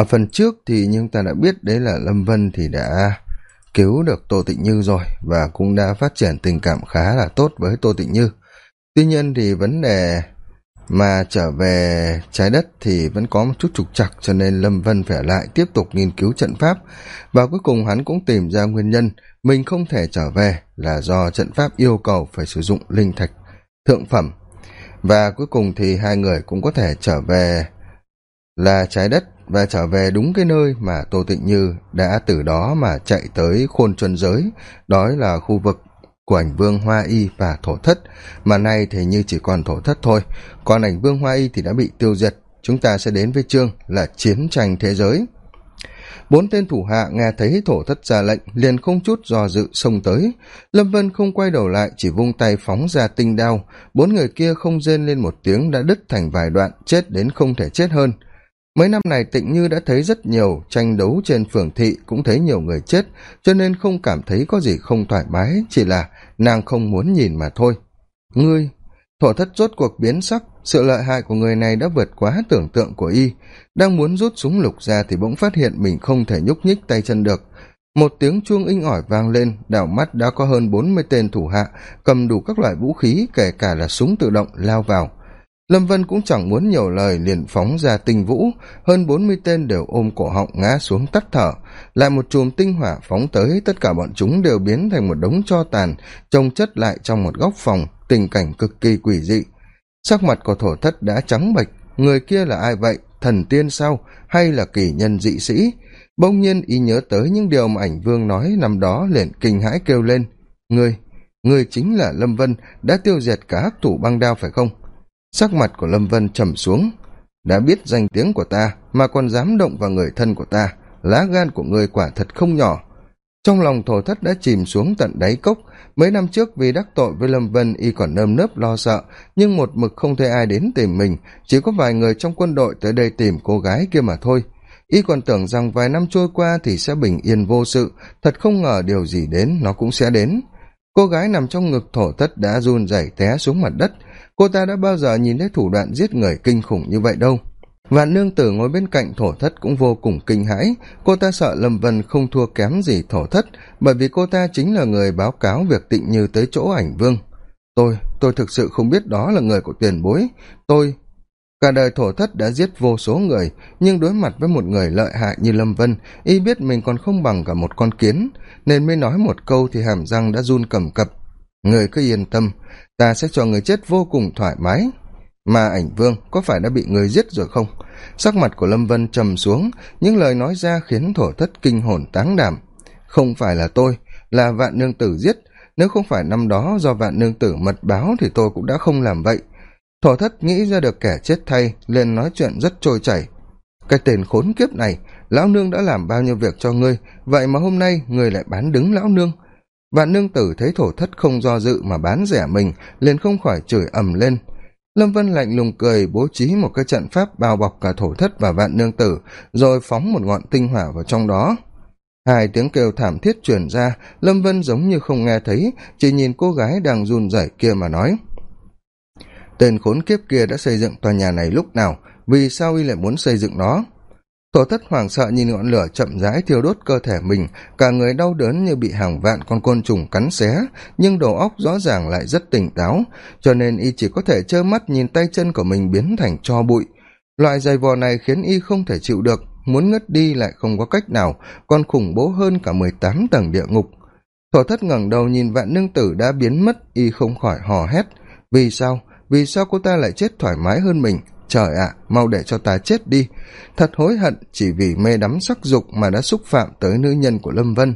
ở phần trước thì nhưng ta đã biết đấy là lâm vân thì đã cứu được tô tịnh như rồi và cũng đã phát triển tình cảm khá là tốt với tô tịnh như. Tuy nhiên thì vấn đề mà trở về trái đất thì vẫn có một chút trục trặc, cho nên lâm vân phải lại tiếp tục nghiên cứu trận pháp và cuối cùng hắn cũng tìm ra nguyên nhân. Mình không thể trở về là do trận pháp yêu cầu phải sử dụng linh thạch, thượng phẩm. Và cuối cùng thì hai người cũng có thể trở về là trái đất và trở về đúng cái nơi mà tô tịnh như đã từ đó mà chạy tới khôn chuân giới, đó là khu vực của ảnh vương hoa y và thổ thất. Mà nay thì như chỉ còn thổ thất thôi. Còn ảnh vương hoa y thì đã bị tiêu diệt. Chúng ta sẽ đến với chương là chiến tranh thế giới. Bốn tên thủ hạ nghe thấy thổ thất ra lệnh liền không chút do dự xông tới. Lâm vân không quay đầu lại, chỉ vung tay phóng ra tinh đao. Bốn người kia không rên lên một tiếng đã đứt thành vài đoạn, chết đến không thể chết hơn mấy năm này tịnh như đã thấy rất nhiều tranh đấu trên phường thị cũng thấy nhiều người chết, cho nên không cảm thấy có gì không thoải mái, chỉ là nàng không muốn nhìn mà thôi. Ngươi, thổ thất rốt cuộc biến sắc, sự lợi hại của người này đã vượt quá tưởng tượng của y. Đang muốn rút súng lục ra thì bỗng phát hiện mình không thể nhúc nhích tay chân được. Một tiếng chuông inh ỏi vang lên, đảo mắt đã có hơn bốn mươi tên thủ hạ, cầm đủ các loại vũ khí, kể cả là súng tự động lao vào lâm vân cũng chẳng muốn nhiều lời liền phóng ra tinh vũ. Hơn bốn mươi tên đều ôm cổ họng ngã xuống tắt thở. Lại một chùm tinh hỏa phóng tới, tất cả bọn chúng đều biến thành một đống cho tàn, trông chất lại trong một góc phòng, tình cảnh cực kỳ quỷ dị. Sắc mặt của thổ thất đã trắng bệch, người kia là ai vậy, thần tiên sao, hay là kỳ nhân dị sĩ? Bỗng nhiên ý nhớ tới những điều mà ảnh vương nói năm đó liền kinh hãi kêu lên. Ngươi ngươi chính là lâm vân, đã tiêu diệt cả hắc thủ băng đao phải không? Sắc mặt của lâm vân trầm xuống. Đã biết danh tiếng của ta mà còn dám động vào người thân của ta, lá gan của ngươi quả thật không nhỏ. Trong lòng thổ thất đã chìm xuống tận đáy cốc. Mấy năm trước vì đắc tội với lâm vân y còn nơm nớp lo sợ, nhưng một mực không thấy ai đến tìm mình, chỉ có vài người trong quân đội tới đây tìm cô gái kia mà thôi. Y còn tưởng rằng vài năm trôi qua thì sẽ bình yên vô sự, thật không ngờ điều gì đến nó cũng sẽ đến. Cô gái nằm trong ngực thổ thất đã run rẩy té xuống mặt đất cô ta đã bao giờ nhìn thấy thủ đoạn giết người kinh khủng như vậy đâu? Và nương tử ngồi bên cạnh thổ thất cũng vô cùng kinh hãi. Cô ta sợ lâm vân không thua kém gì thổ thất, bởi vì cô ta chính là người báo cáo việc tịnh như tới chỗ ảnh vương. Tôi tôi thực sự không biết đó là người của tiền bối. Tôi, cả đời thổ thất đã giết vô số người, nhưng đối mặt với một người lợi hại như lâm vân, y biết mình còn không bằng cả một con kiến. Nên mới nói một câu thì hàm răng đã run cầm cập người cứ yên tâm, ta sẽ cho người chết vô cùng thoải mái. Mà ảnh vương, có phải đã bị người giết rồi không? Sắc mặt của lâm vân trầm xuống, những lời nói ra khiến thổ thất kinh hồn táng đảm không phải là tôi, là vạn nương tử giết. Nếu không phải năm đó do vạn nương tử mật báo thì tôi cũng đã không làm vậy. Thổ thất nghĩ ra được kẻ chết thay, liền nói chuyện rất trôi chảy. Cái tên khốn kiếp này, lão nương đã làm bao nhiêu việc cho ngươi, vậy mà hôm nay ngươi lại bán đứng lão nương vạn nương tử thấy thổ thất không do dự mà bán rẻ mình, liền không khỏi chửi ầm lên. Lâm vân lạnh lùng cười, bố trí một cái trận pháp bao bọc cả thổ thất và vạn nương tử, rồi phóng một ngọn tinh hỏa vào trong đó. Hai tiếng kêu thảm thiết truyền ra, lâm vân giống như không nghe thấy, chỉ nhìn cô gái đang run rẩy kia mà nói. Tên khốn kiếp kia đã xây dựng tòa nhà này lúc nào? Vì sao y lại muốn xây dựng nó? Thổ thất hoảng sợ nhìn ngọn lửa chậm rãi thiêu đốt cơ thể mình, cả người đau đớn như bị hàng vạn con côn trùng cắn xé, nhưng đầu óc rõ ràng lại rất tỉnh táo, cho nên y chỉ có thể trơ mắt nhìn tay chân của mình biến thành cho bụi. Loại giày vò này khiến y không thể chịu được, muốn ngất đi lại không có cách nào, còn khủng bố hơn cả mười tám tầng địa ngục. Thổ thất ngẩng đầu nhìn vạn nương tử đã biến mất, y không khỏi hò hét. Vì sao? Vì sao cô ta lại chết thoải mái hơn mình? Trời ạ, mau để cho ta chết đi. Thật hối hận chỉ vì mê đắm sắc dục mà đã xúc phạm tới nữ nhân của lâm vân.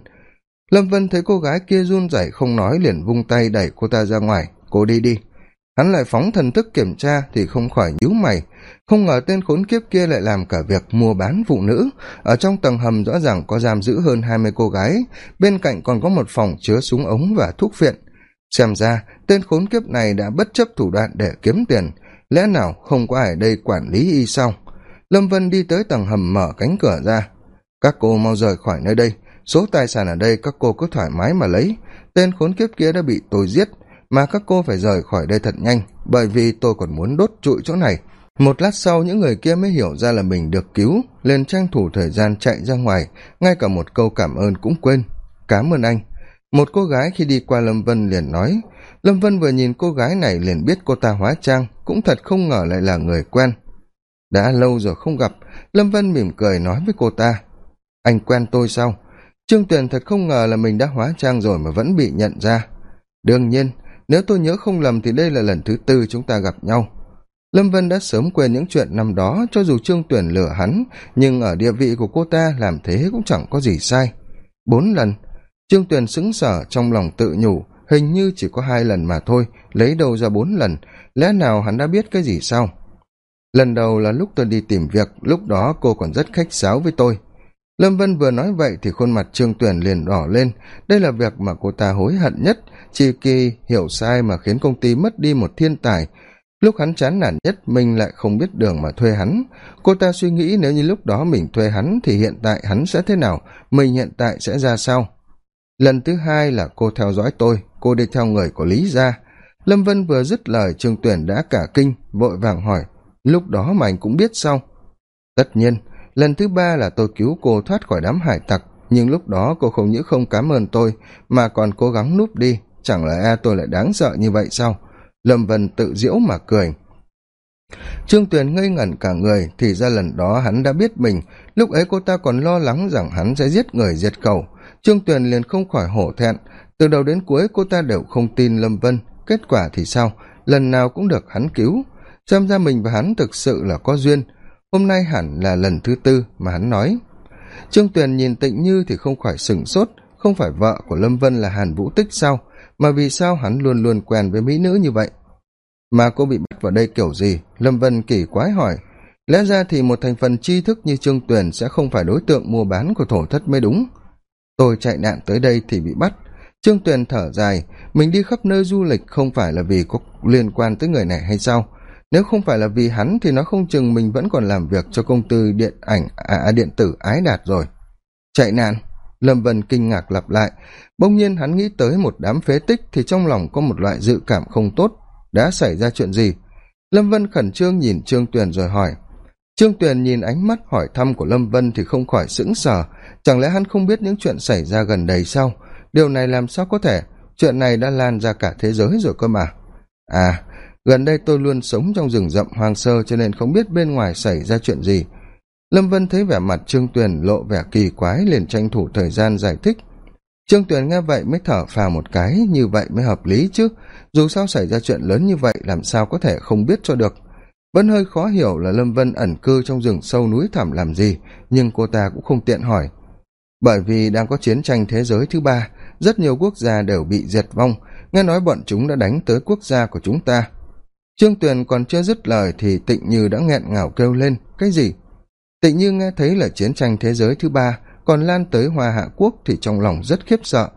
Lâm vân thấy cô gái kia run rẩy không nói liền vung tay đẩy cô ta ra ngoài. Cô đi đi. Hắn lại phóng thần thức kiểm tra thì không khỏi nhíu mày. Không ngờ tên khốn kiếp kia lại làm cả việc mua bán phụ nữ. Ở trong tầng hầm rõ ràng có giam giữ hơn hai mươi cô gái. Bên cạnh còn có một phòng chứa súng ống và thuốc phiện xem ra, tên khốn kiếp này đã bất chấp thủ đoạn để kiếm tiền lẽ nào không có ai ở đây quản lý y sao? Lâm vân đi tới tầng hầm mở cánh cửa ra. Các cô mau rời khỏi nơi đây. Số tài sản ở đây các cô cứ thoải mái mà lấy. Tên khốn kiếp kia đã bị tôi giết, mà các cô phải rời khỏi đây thật nhanh, bởi vì tôi còn muốn đốt trụi chỗ này. Một lát sau, những người kia mới hiểu ra là mình được cứu, liền tranh thủ thời gian chạy ra ngoài. Ngay cả một câu cảm ơn cũng quên. Cám ơn anh. Một cô gái khi đi qua lâm vân liền nói. Lâm vân vừa nhìn cô gái này liền biết cô ta hóa trang cũng thật không ngờ lại là người quen. Đã lâu rồi không gặp, lâm vân mỉm cười nói với cô ta. Anh quen tôi sao? Trương tuyền thật không ngờ là mình đã hóa trang rồi mà vẫn bị nhận ra. Đương nhiên, nếu tôi nhớ không lầm thì đây là lần thứ tư chúng ta gặp nhau. Lâm vân đã sớm quên những chuyện năm đó, cho dù trương tuyển lừa hắn, nhưng ở địa vị của cô ta làm thế cũng chẳng có gì sai. Bốn lần, trương tuyền sững sờ trong lòng tự nhủ hình như chỉ có hai lần mà thôi, lấy đâu ra bốn lần? Lẽ nào hắn đã biết cái gì sao lần đầu là lúc tôi đi tìm việc, lúc đó cô còn rất khách sáo với tôi. Lâm vân vừa nói vậy thì khuôn mặt trương tuyền liền đỏ lên. Đây là việc mà cô ta hối hận nhất, chỉ kỳ hiểu sai mà khiến công ty mất đi một thiên tài. Lúc hắn chán nản nhất, mình lại không biết đường mà thuê hắn. Cô ta suy nghĩ nếu như lúc đó mình thuê hắn thì hiện tại hắn sẽ thế nào, mình hiện tại sẽ ra sao? Lần thứ hai là cô theo dõi tôi, cô đi theo người của lý gia lâm vân vừa dứt lời, trương tuyển đã cả kinh, vội vàng hỏi, lúc đó mà anh cũng biết sao? Tất nhiên, lần thứ ba là tôi cứu cô thoát khỏi đám hải tặc, nhưng lúc đó cô không những không cám ơn tôi, mà còn cố gắng núp đi. Chẳng lẽ tôi lại đáng sợ như vậy sao? Lâm vân tự diễu mà cười. Trương tuyền ngây ngẩn cả người, thì ra lần đó hắn đã biết mình. Lúc ấy cô ta còn lo lắng rằng hắn sẽ giết người diệt khẩu trương tuyền liền không khỏi hổ thẹn. Từ đầu đến cuối cô ta đều không tin lâm vân. Kết quả thì sao? Lần nào cũng được hắn cứu. Xem ra mình và hắn thực sự là có duyên. Hôm nay hẳn là lần thứ tư mà hắn nói. Trương tuyền nhìn tịnh như thì không khỏi sửng sốt. Không phải vợ của lâm vân là hàn vũ tích sao? Mà vì sao hắn luôn luôn quen với mỹ nữ như vậy? Mà cô bị bắt vào đây kiểu gì? Lâm vân kỳ quái hỏi. Lẽ ra thì một thành phần tri thức như trương tuyền sẽ không phải đối tượng mua bán của thổ thất mới đúng tôi chạy nạn tới đây thì bị bắt. Trương tuyền thở dài mình đi khắp nơi du lịch không phải là vì có liên quan tới người này hay sao? Nếu không phải là vì hắn thì nó không chừng mình vẫn còn làm việc cho công ty điện ảnh à, à, điện tử ái đạt rồi. Chạy nạn. Lâm vân kinh ngạc lặp lại. Bỗng nhiên hắn nghĩ tới một đám phế tích thì trong lòng có một loại dự cảm không tốt. Đã xảy ra chuyện gì? Lâm vân khẩn trương nhìn trương tuyền rồi hỏi trương tuyền nhìn ánh mắt hỏi thăm của lâm vân thì không khỏi sững sờ. Chẳng lẽ hắn không biết những chuyện xảy ra gần đây sao? Điều này làm sao có thể? Chuyện này đã lan ra cả thế giới rồi cơ mà. À gần đây tôi luôn sống trong rừng rậm hoang sơ cho nên không biết bên ngoài xảy ra chuyện gì. Lâm vân thấy vẻ mặt trương tuyền lộ vẻ kỳ quái liền tranh thủ thời gian giải thích. Trương tuyền nghe vậy mới thở phào một cái, như vậy mới hợp lý chứ. Dù sao xảy ra chuyện lớn như vậy, làm sao có thể không biết cho được vẫn hơi khó hiểu là lâm vân ẩn cư trong rừng sâu núi thẳm làm gì, nhưng cô ta cũng không tiện hỏi. Bởi vì đang có chiến tranh thế giới thứ ba, rất nhiều quốc gia đều bị diệt vong, nghe nói bọn chúng đã đánh tới quốc gia của chúng ta. Trương tuyền còn chưa dứt lời thì tịnh như đã nghẹn ngào kêu lên, cái gì? Tịnh như nghe thấy là chiến tranh thế giới thứ ba, còn lan tới hoa hạ quốc thì trong lòng rất khiếp sợ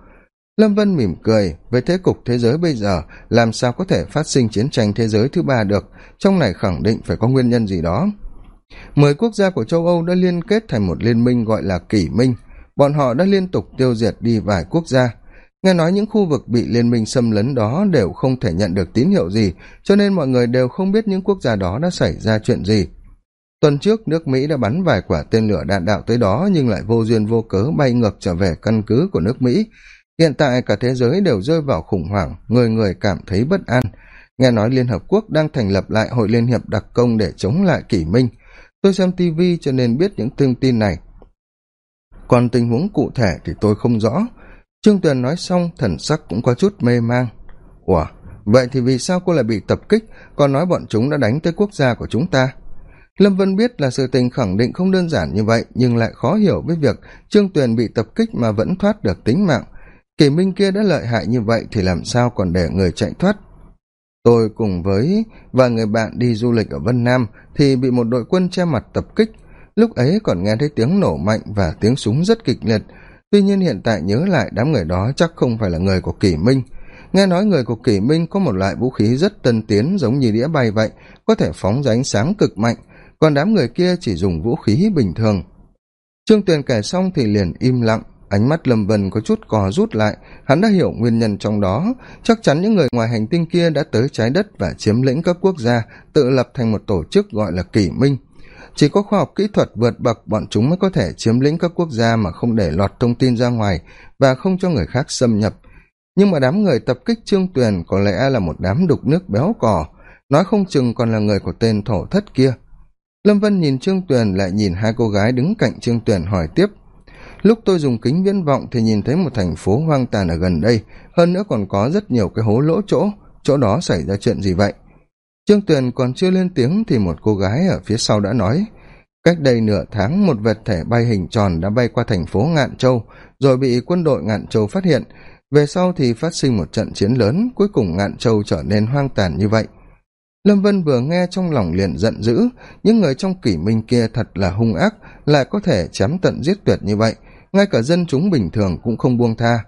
lâm vân mỉm cười với thế cục thế giới bây giờ, làm sao có thể phát sinh chiến tranh thế giới thứ ba được? Trong này khẳng định phải có nguyên nhân gì đó. Mười quốc gia của châu âu đã liên kết thành một liên minh gọi là kỷ minh. Bọn họ đã liên tục tiêu diệt đi vài quốc gia. Nghe nói những khu vực bị liên minh xâm lấn đó đều không thể nhận được tín hiệu gì, cho nên mọi người đều không biết những quốc gia đó đã xảy ra chuyện gì. Tuần trước, nước mỹ đã bắn vài quả tên lửa đạn đạo tới đó nhưng lại vô duyên vô cớ bay ngược trở về căn cứ của nước mỹ hiện tại cả thế giới đều rơi vào khủng hoảng, người người cảm thấy bất an. Nghe nói liên hợp quốc đang thành lập lại hội liên hiệp đặc công để chống lại kỷ minh. Tôi xem tv cho nên biết những thông tin này. Còn tình huống cụ thể thì tôi không rõ. Trương tuyền nói xong, thần sắc cũng có chút mê mang. Ủa, vậy thì vì sao cô lại bị tập kích? Còn nói bọn chúng đã đánh tới quốc gia của chúng ta. Lâm vân biết là sự tình khẳng định không đơn giản như vậy, nhưng lại khó hiểu với việc trương tuyền bị tập kích mà vẫn thoát được tính mạng kỳ minh kia đã lợi hại như vậy thì làm sao còn để người chạy thoát? Tôi cùng với và người bạn đi du lịch ở vân nam thì bị một đội quân che mặt tập kích. Lúc ấy còn nghe thấy tiếng nổ mạnh và tiếng súng rất kịch liệt. Tuy nhiên hiện tại nhớ lại đám người đó chắc không phải là người của kỷ minh. Nghe nói người của kỷ minh có một loại vũ khí rất tân tiến giống như đĩa bay vậy, có thể phóng ra ánh sáng cực mạnh, còn đám người kia chỉ dùng vũ khí bình thường. Trương tuyền kể xong thì liền im lặng ánh mắt lâm vân có chút cò rút lại, hắn đã hiểu nguyên nhân trong đó. Chắc chắn những người ngoài hành tinh kia đã tới trái đất và chiếm lĩnh các quốc gia, tự lập thành một tổ chức gọi là kỷ minh. Chỉ có khoa học kỹ thuật vượt bậc, bọn chúng mới có thể chiếm lĩnh các quốc gia mà không để lọt thông tin ra ngoài và không cho người khác xâm nhập. Nhưng mà đám người tập kích trương tuyền có lẽ là một đám đục nước béo cò. Nói không chừng còn là người của tên thổ thất kia. Lâm vân nhìn trương tuyền lại nhìn hai cô gái đứng cạnh trương tuyền hỏi tiếp lúc tôi dùng kính viễn vọng thì nhìn thấy một thành phố hoang tàn ở gần đây. Hơn nữa còn có rất nhiều cái hố lỗ chỗ. Chỗ đó xảy ra chuyện gì vậy? Trương tuyền còn chưa lên tiếng thì một cô gái ở phía sau đã nói, cách đây nửa tháng, một vật thể bay hình tròn đã bay qua thành phố ngạn châu, rồi bị quân đội ngạn châu phát hiện. Về sau thì phát sinh một trận chiến lớn, cuối cùng ngạn châu trở nên hoang tàn như vậy. Lâm vân vừa nghe trong lòng liền giận dữ, những người trong kỷ minh kia thật là hung ác, lại có thể chém tận giết tuyệt như vậy ngay cả dân chúng bình thường cũng không buông tha.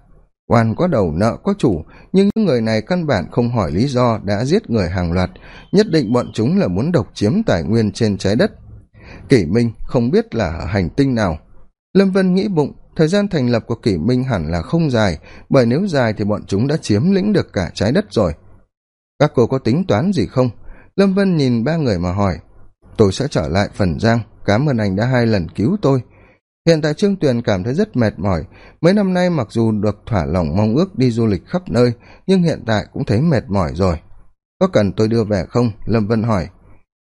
Oan có đầu, nợ có chủ, nhưng những người này căn bản không hỏi lý do đã giết người hàng loạt, nhất định bọn chúng là muốn độc chiếm tài nguyên trên trái đất. Kỷ minh không biết là ở hành tinh nào. Lâm vân nghĩ bụng, thời gian thành lập của kỷ minh hẳn là không dài, bởi nếu dài thì bọn chúng đã chiếm lĩnh được cả trái đất rồi. Các cô có tính toán gì không? Lâm vân nhìn ba người mà hỏi. Tôi sẽ trở lại phần giang cám ơn anh đã hai lần cứu tôi hiện tại trương tuyền cảm thấy rất mệt mỏi. Mấy năm nay mặc dù được thỏa lòng mong ước đi du lịch khắp nơi, nhưng hiện tại cũng thấy mệt mỏi rồi. Có cần tôi đưa về không? Lâm vân hỏi.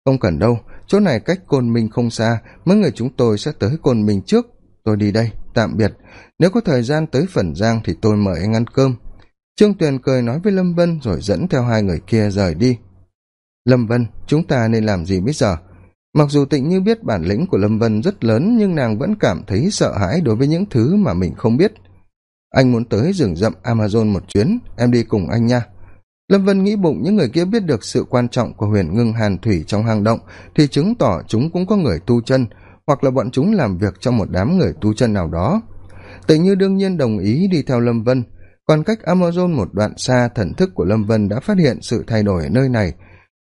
Không cần đâu, chỗ này cách côn minh không xa, mấy người chúng tôi sẽ tới côn minh trước. Tôi đi đây, tạm biệt. Nếu có thời gian tới phần giang thì tôi mời anh ăn cơm. Trương tuyền cười nói với lâm vân rồi dẫn theo hai người kia rời đi. Lâm vân, chúng ta nên làm gì bây giờ? Mặc dù tịnh như biết bản lĩnh của lâm vân rất lớn, nhưng nàng vẫn cảm thấy sợ hãi đối với những thứ mà mình không biết. Anh muốn tới rừng rậm amazon một chuyến, em đi cùng anh nha. Lâm vân nghĩ bụng những người kia biết được sự quan trọng của huyền ngưng hàn thủy trong hang động, thì chứng tỏ chúng cũng có người tu chân, hoặc là bọn chúng làm việc trong một đám người tu chân nào đó. Tịnh như đương nhiên đồng ý đi theo lâm vân. Còn cách amazon một đoạn xa, thần thức của lâm vân đã phát hiện sự thay đổi ở nơi này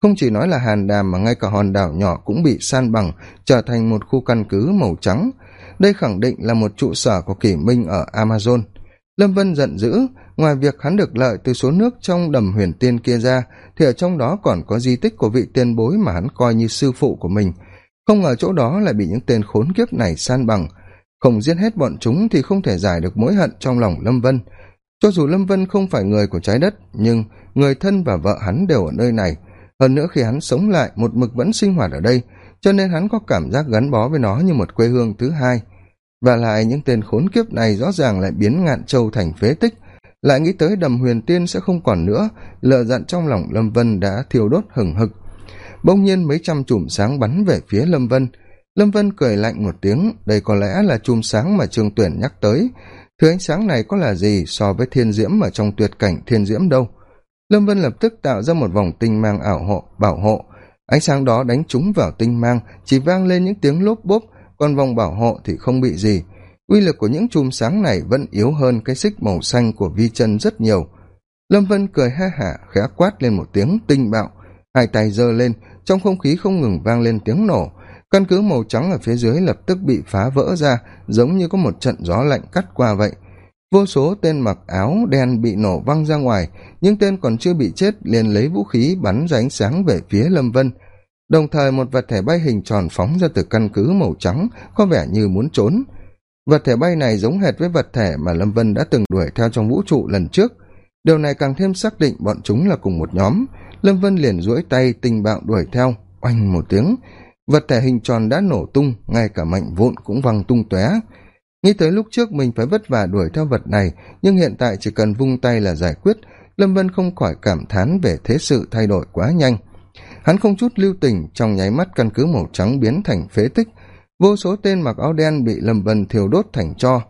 không chỉ nói là hàn đàm mà ngay cả hòn đảo nhỏ cũng bị san bằng, trở thành một khu căn cứ màu trắng. Đây khẳng định là một trụ sở của kỷ minh ở amazon. Lâm vân giận dữ, ngoài việc hắn được lợi từ số nước trong đầm huyền tiên kia ra, thì ở trong đó còn có di tích của vị tiên bối mà hắn coi như sư phụ của mình. Không ngờ chỗ đó lại bị những tên khốn kiếp này san bằng. Không giết hết bọn chúng thì không thể giải được mối hận trong lòng lâm vân. Cho dù lâm vân không phải người của trái đất, nhưng người thân và vợ hắn đều ở nơi này hơn nữa khi hắn sống lại, một mực vẫn sinh hoạt ở đây, cho nên hắn có cảm giác gắn bó với nó như một quê hương thứ hai. Và lại những tên khốn kiếp này rõ ràng lại biến ngạn châu thành phế tích. Lại nghĩ tới đầm huyền tiên sẽ không còn nữa, lợ dặn trong lòng lâm vân đã thiêu đốt hừng hực. Bỗng nhiên mấy trăm chùm sáng bắn về phía lâm vân. Lâm vân cười lạnh một tiếng, đây có lẽ là chùm sáng mà trương tuyển nhắc tới. Thứ ánh sáng này có là gì so với thiên diễm ở trong tuyệt cảnh thiên diễm đâu? Lâm vân lập tức tạo ra một vòng tinh mang ảo hộ, bảo hộ. Ánh sáng đó đánh trúng vào tinh mang, chỉ vang lên những tiếng lốp bốp, còn vòng bảo hộ thì không bị gì. Uy lực của những chùm sáng này vẫn yếu hơn cái xích màu xanh của vi chân rất nhiều. Lâm vân cười ha hả, khẽ quát lên một tiếng tinh bạo. Hai tay giơ lên, trong không khí không ngừng vang lên tiếng nổ. Căn cứ màu trắng ở phía dưới lập tức bị phá vỡ ra, giống như có một trận gió lạnh cắt qua vậy vô số tên mặc áo đen bị nổ văng ra ngoài nhưng tên còn chưa bị chết liền lấy vũ khí bắn ra ánh sáng về phía lâm vân. Đồng thời một vật thể bay hình tròn phóng ra từ căn cứ màu trắng, có vẻ như muốn trốn. Vật thể bay này giống hệt với vật thể mà lâm vân đã từng đuổi theo trong vũ trụ lần trước. Điều này càng thêm xác định bọn chúng là cùng một nhóm. Lâm vân liền duỗi tay tình bạo đuổi theo. Oanh một tiếng, vật thể hình tròn đã nổ tung, ngay cả mạnh vụn cũng văng tung tóe nghĩ tới lúc trước mình phải vất vả đuổi theo vật này, nhưng hiện tại chỉ cần vung tay là giải quyết, lâm vân không khỏi cảm thán về thế sự thay đổi quá nhanh. Hắn không chút lưu tình, trong nháy mắt căn cứ màu trắng biến thành phế tích, vô số tên mặc áo đen bị lâm vân thiêu đốt thành cho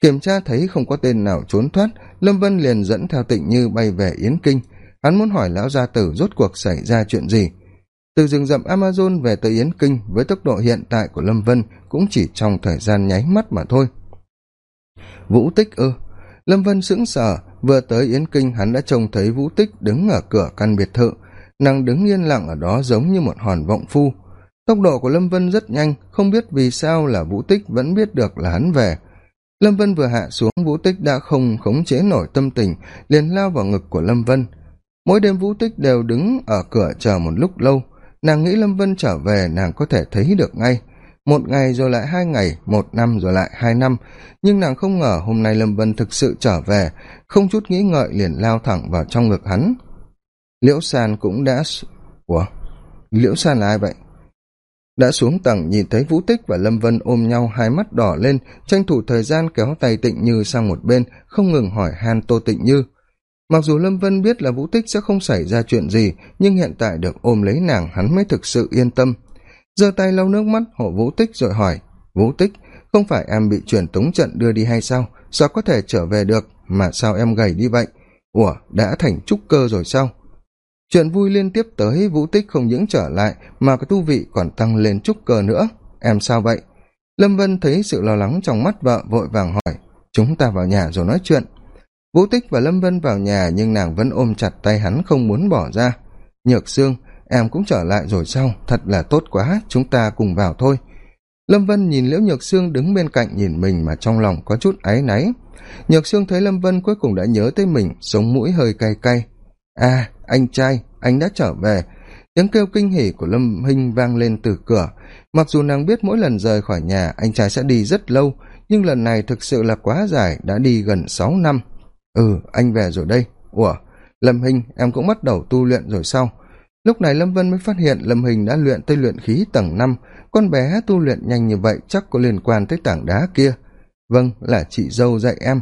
kiểm tra thấy không có tên nào trốn thoát, lâm vân liền dẫn theo tịnh như bay về yến kinh. Hắn muốn hỏi lão gia tử rốt cuộc xảy ra chuyện gì từ rừng rậm amazon về tới yến kinh với tốc độ hiện tại của lâm vân cũng chỉ trong thời gian nháy mắt mà thôi. Vũ tích ư? Lâm vân sững sờ, vừa tới yến kinh hắn đã trông thấy vũ tích đứng ở cửa căn biệt thự. Nàng đứng yên lặng ở đó giống như một hòn vọng phu. Tốc độ của lâm vân rất nhanh, không biết vì sao là vũ tích vẫn biết được là hắn về. Lâm vân vừa hạ xuống, vũ tích đã không khống chế nổi tâm tình, liền lao vào ngực của lâm vân. Mỗi đêm vũ tích đều đứng ở cửa chờ một lúc lâu nàng nghĩ lâm vân trở về, nàng có thể thấy được ngay. Một ngày rồi lại hai ngày, một năm rồi lại hai năm. Nhưng nàng không ngờ hôm nay lâm vân thực sự trở về, không chút nghĩ ngợi liền lao thẳng vào trong ngực hắn. Liễu san cũng đã ủa? Liễu san là ai vậy? Đã xuống tầng nhìn thấy vũ tích và lâm vân ôm nhau hai mắt đỏ lên, tranh thủ thời gian kéo tay tịnh như sang một bên, không ngừng hỏi han tô tịnh như mặc dù lâm vân biết là vũ tích sẽ không xảy ra chuyện gì, nhưng hiện tại được ôm lấy nàng hắn mới thực sự yên tâm. Giơ tay lau nước mắt hộ vũ tích rồi hỏi, vũ tích, không phải em bị truyền tống trận đưa đi hay sao? Sao có thể trở về được? Mà sao em gầy đi vậy? Ủa, đã thành trúc cơ rồi sao? Chuyện vui liên tiếp tới, vũ tích không những trở lại, mà cái tu vị còn tăng lên trúc cơ nữa. Em sao vậy? Lâm vân thấy sự lo lắng trong mắt vợ vội vàng hỏi, chúng ta vào nhà rồi nói chuyện vũ tích và lâm vân vào nhà nhưng nàng vẫn ôm chặt tay hắn không muốn bỏ ra. Nhược sương, em cũng trở lại rồi sao? Thật là tốt quá, chúng ta cùng vào thôi. Lâm vân nhìn liễu nhược sương đứng bên cạnh nhìn mình mà trong lòng có chút áy náy. Nhược sương thấy lâm vân cuối cùng đã nhớ tới mình, sống mũi hơi cay cay. À anh trai, anh đã trở về. Tiếng kêu kinh hỉ của lâm hinh vang lên từ cửa. Mặc dù nàng biết mỗi lần rời khỏi nhà, anh trai sẽ đi rất lâu, nhưng lần này thực sự là quá dài, đã đi gần sáu năm ừ anh về rồi đây. Ủa, lâm hinh em cũng bắt đầu tu luyện rồi sao? Lúc này lâm vân mới phát hiện lâm hình đã luyện tới luyện khí tầng năm. Con bé tu luyện nhanh như vậy chắc có liên quan tới tảng đá kia. Vâng là chị dâu dạy em.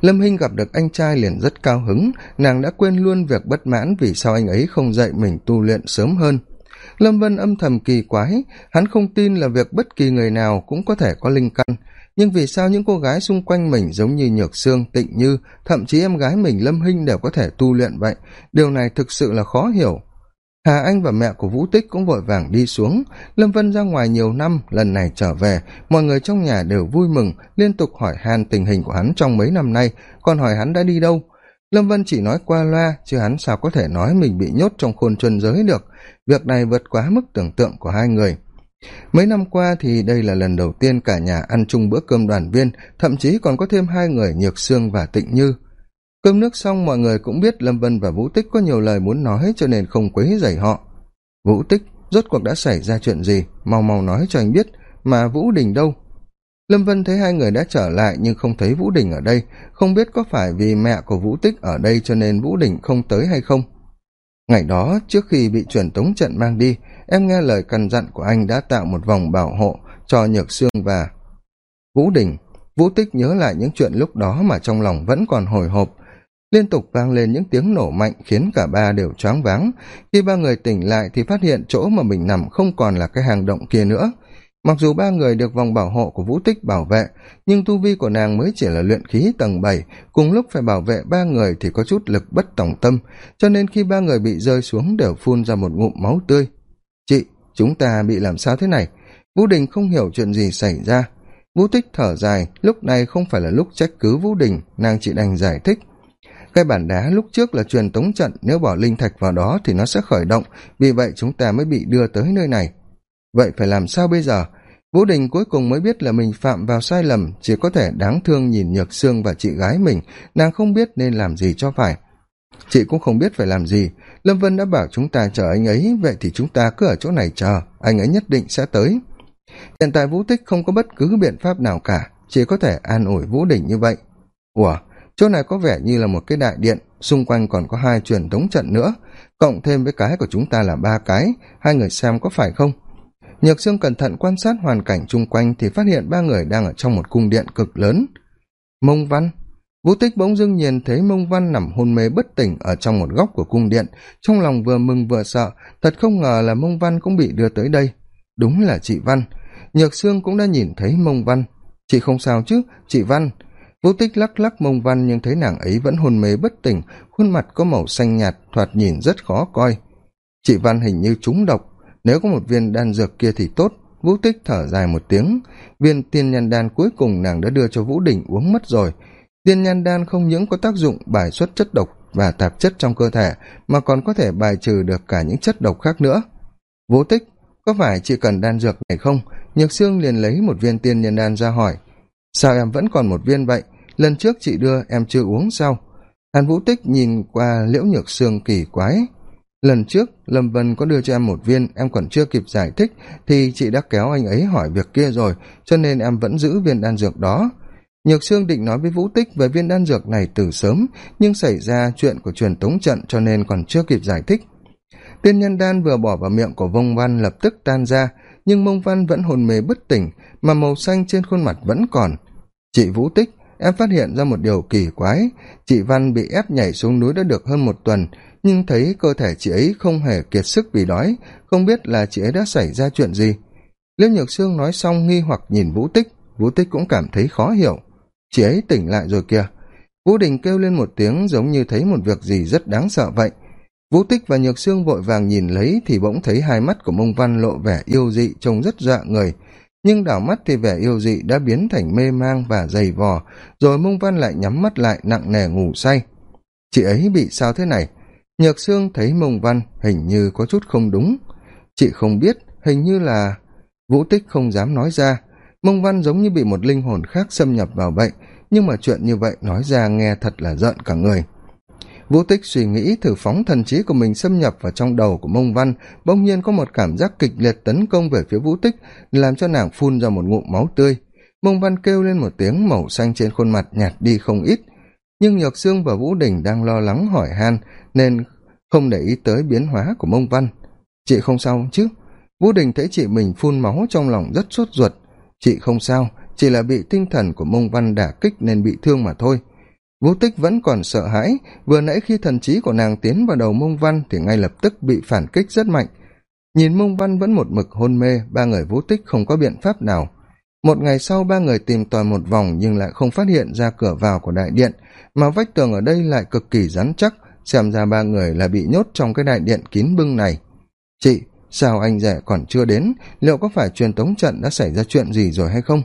Lâm hinh gặp được anh trai liền rất cao hứng. Nàng đã quên luôn việc bất mãn vì sao anh ấy không dạy mình tu luyện sớm hơn. Lâm vân âm thầm kỳ quái. Hắn không tin là việc bất kỳ người nào cũng có thể có linh căn nhưng vì sao những cô gái xung quanh mình giống như nhược sương tịnh như, thậm chí em gái mình lâm hinh đều có thể tu luyện vậy? Điều này thực sự là khó hiểu. Hà anh và mẹ của vũ tích cũng vội vàng đi xuống. Lâm vân ra ngoài nhiều năm, lần này trở về. Mọi người trong nhà đều vui mừng, liên tục hỏi han tình hình của hắn trong mấy năm nay. Còn hỏi hắn đã đi đâu? Lâm vân chỉ nói qua loa, chứ hắn sao có thể nói mình bị nhốt trong khôn chân giới được. Việc này vượt quá mức tưởng tượng của hai người mấy năm qua thì đây là lần đầu tiên cả nhà ăn chung bữa cơm đoàn viên, thậm chí còn có thêm hai người nhược sương và tịnh như. Cơm nước xong, mọi người cũng biết lâm vân và vũ tích có nhiều lời muốn nói cho nên không quấy dày họ. Vũ tích, rốt cuộc đã xảy ra chuyện gì? Mau mau nói cho anh biết, mà vũ đình đâu? Lâm vân thấy hai người đã trở lại nhưng không thấy vũ đình ở đây, không biết có phải vì mẹ của vũ tích ở đây cho nên vũ đình không tới hay không. Ngày đó, trước khi bị truyền tống trận mang đi em nghe lời căn dặn của anh đã tạo một vòng bảo hộ cho nhược sương và vũ đình. Vũ tích nhớ lại những chuyện lúc đó mà trong lòng vẫn còn hồi hộp. Liên tục vang lên những tiếng nổ mạnh khiến cả ba đều choáng váng. Khi ba người tỉnh lại thì phát hiện chỗ mà mình nằm không còn là cái hang động kia nữa. Mặc dù ba người được vòng bảo hộ của vũ tích bảo vệ, nhưng tu vi của nàng mới chỉ là luyện khí tầng bảy. Cùng lúc phải bảo vệ ba người thì có chút lực bất tổng tâm, cho nên khi ba người bị rơi xuống đều phun ra một ngụm máu tươi chúng ta bị làm sao thế này? Vũ đình không hiểu chuyện gì xảy ra. Vũ tích thở dài, lúc này không phải là lúc trách cứ vũ đình, nàng chỉ đành giải thích. Cái bản đá lúc trước là truyền tống trận, nếu bỏ linh thạch vào đó thì nó sẽ khởi động, vì vậy chúng ta mới bị đưa tới nơi này. Vậy phải làm sao bây giờ? Vũ đình cuối cùng mới biết là mình phạm vào sai lầm, chỉ có thể đáng thương nhìn nhược sương và chị gái mình, nàng không biết nên làm gì cho phải chị cũng không biết phải làm gì. Lâm vân đã bảo chúng ta chờ anh ấy, vậy thì chúng ta cứ ở chỗ này chờ, anh ấy nhất định sẽ tới. Hiện tại vũ tích không có bất cứ biện pháp nào cả, chỉ có thể an ủi vũ đình như vậy. Ủa, chỗ này có vẻ như là một cái đại điện, xung quanh còn có hai truyền thống trận nữa, cộng thêm với cái của chúng ta là ba cái, hai người xem có phải không? Nhược sương cẩn thận quan sát hoàn cảnh chung quanh thì phát hiện ba người đang ở trong một cung điện cực lớn. Mông văn vũ tích bỗng dưng nhìn thấy mông văn nằm hôn mê bất tỉnh ở trong một góc của cung điện. Trong lòng vừa mừng vừa sợ, thật không ngờ là mông văn cũng bị đưa tới đây. Đúng là chị văn. Nhược sương cũng đã nhìn thấy mông văn. Chị không sao chứ, chị văn? Vũ tích lắc lắc mông văn nhưng thấy nàng ấy vẫn hôn mê bất tỉnh, khuôn mặt có màu xanh nhạt, thoạt nhìn rất khó coi. Chị văn hình như trúng độc. Nếu có một viên đan dược kia thì tốt. Vũ tích thở dài một tiếng. Viên tiên nhân đan cuối cùng nàng đã đưa cho vũ đình uống mất rồi tiên nhân đan không những có tác dụng bài xuất chất độc và tạp chất trong cơ thể, mà còn có thể bài trừ được cả những chất độc khác nữa. Vô tích, có phải chỉ cần đan dược này không? Nhược sương liền lấy một viên tiên nhân đan ra hỏi. Sao em vẫn còn một viên vậy? Lần trước chị đưa em chưa uống sao? Hàn vũ tích nhìn qua liễu nhược sương kỳ quái. Lần trước, lâm vân có đưa cho em một viên, em còn chưa kịp giải thích, thì chị đã kéo anh ấy hỏi việc kia rồi, cho nên em vẫn giữ viên đan dược đó nhược sương định nói với vũ tích về viên đan dược này từ sớm, nhưng xảy ra chuyện của truyền tống trận cho nên còn chưa kịp giải thích. Tiên nhân đan vừa bỏ vào miệng của vông văn lập tức tan ra, nhưng mông văn vẫn hồn mê bất tỉnh, mà màu xanh trên khuôn mặt vẫn còn. Chị vũ tích, em phát hiện ra một điều kỳ quái. Chị văn bị ép nhảy xuống núi đã được hơn một tuần, nhưng thấy cơ thể chị ấy không hề kiệt sức vì đói, không biết là chị ấy đã xảy ra chuyện gì. Liêu nhược sương nói xong nghi hoặc nhìn vũ tích. Vũ tích cũng cảm thấy khó hiểu chị ấy tỉnh lại rồi kìa. Vũ đình kêu lên một tiếng giống như thấy một việc gì rất đáng sợ vậy. Vũ tích và nhược sương vội vàng nhìn lấy thì bỗng thấy hai mắt của mông văn lộ vẻ yêu dị trông rất dọa người. Nhưng đảo mắt thì vẻ yêu dị đã biến thành mê mang và dày vò, rồi mông văn lại nhắm mắt lại nặng nề ngủ say. Chị ấy bị sao thế này? Nhược sương thấy mông văn hình như có chút không đúng. Chị không biết, hình như là vũ tích không dám nói ra mông văn giống như bị một linh hồn khác xâm nhập vào vậy nhưng mà chuyện như vậy nói ra nghe thật là giận cả người. Vũ tích suy nghĩ thử phóng thần trí của mình xâm nhập vào trong đầu của mông văn, bỗng nhiên có một cảm giác kịch liệt tấn công về phía vũ tích, làm cho nàng phun ra một ngụm máu tươi. Mông văn kêu lên một tiếng màu xanh trên khuôn mặt nhạt đi không ít. Nhưng nhược sương và vũ đình đang lo lắng hỏi han, nên không để ý tới biến hóa của mông văn. Chị không sao chứ? Vũ đình thấy chị mình phun máu trong lòng rất sốt ruột chị không sao, chỉ là bị tinh thần của mông văn đả kích nên bị thương mà thôi. Vũ tích vẫn còn sợ hãi, vừa nãy khi thần trí của nàng tiến vào đầu mông văn thì ngay lập tức bị phản kích rất mạnh. Nhìn mông văn vẫn một mực hôn mê, ba người vũ tích không có biện pháp nào. Một ngày sau ba người tìm tòi một vòng nhưng lại không phát hiện ra cửa vào của đại điện, mà vách tường ở đây lại cực kỳ rắn chắc, xem ra ba người là bị nhốt trong cái đại điện kín bưng này. Chị sao anh rể còn chưa đến? Liệu có phải truyền tống trận đã xảy ra chuyện gì rồi hay không?